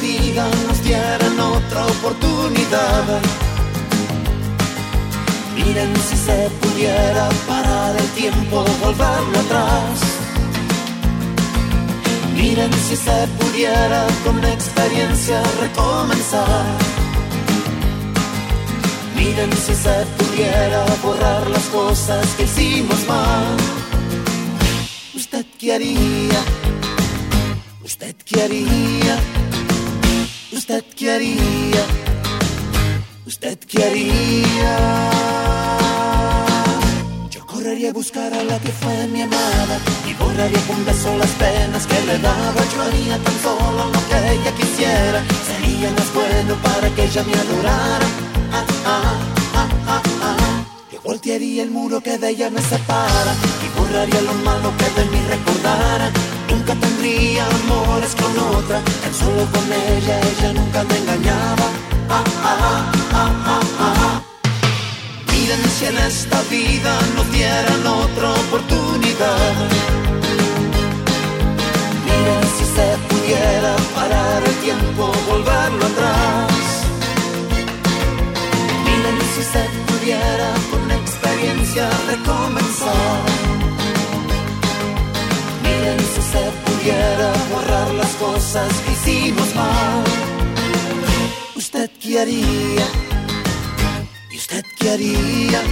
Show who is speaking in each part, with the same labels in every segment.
Speaker 1: vida nos dieran otra oportunidad. Miren si se pudiera parar el tiempo, volverlo atrás. Miren si se pudiera con experiencia recomenzar. Miren si se pudiera borrar las cosas que hicimos mal. ¿Usted qué haría? ¿Usted qué? ¿Usted qué? ¿Usted qué? Yo correría a buscar a la que fue mi amada y borraría con beso las penas que le daba. Yo haría tan solo lo que ella quisiera. Sería más bueno para que ella me adorara. Ah, ah, ah, ah, ah. Voltearía el muro que de ella me separa y borraría lo malo que de mí recordara. Nunca tendría amores con otra, tan solo con ella, ella nunca me engañaba. Ah, ah, ah, ah. Miren si en esta vida nos dieran otra oportunidad. Miren si se pudiera parar el tiempo, volverlo atrás. Miren si se pudiera con experiencia recomenzar. Pudiera borrar las cosas que hicimos mal. ¿Usted qué haría? ¿Y usted qué haría?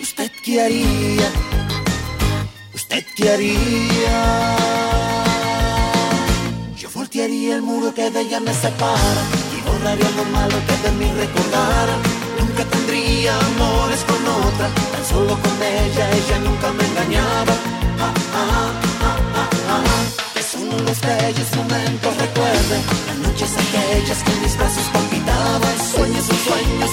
Speaker 1: ¿Usted qué haría? ¿Usted qué haría? Yo voltearía el muro que de ella me separa y borraría lo malo que de mí recordara. Nunca tendría amores con otra, tan solo con ella, ella nunca me recuerden las noches aquellas que en mis brazos palpitaban. Sueños son sueños,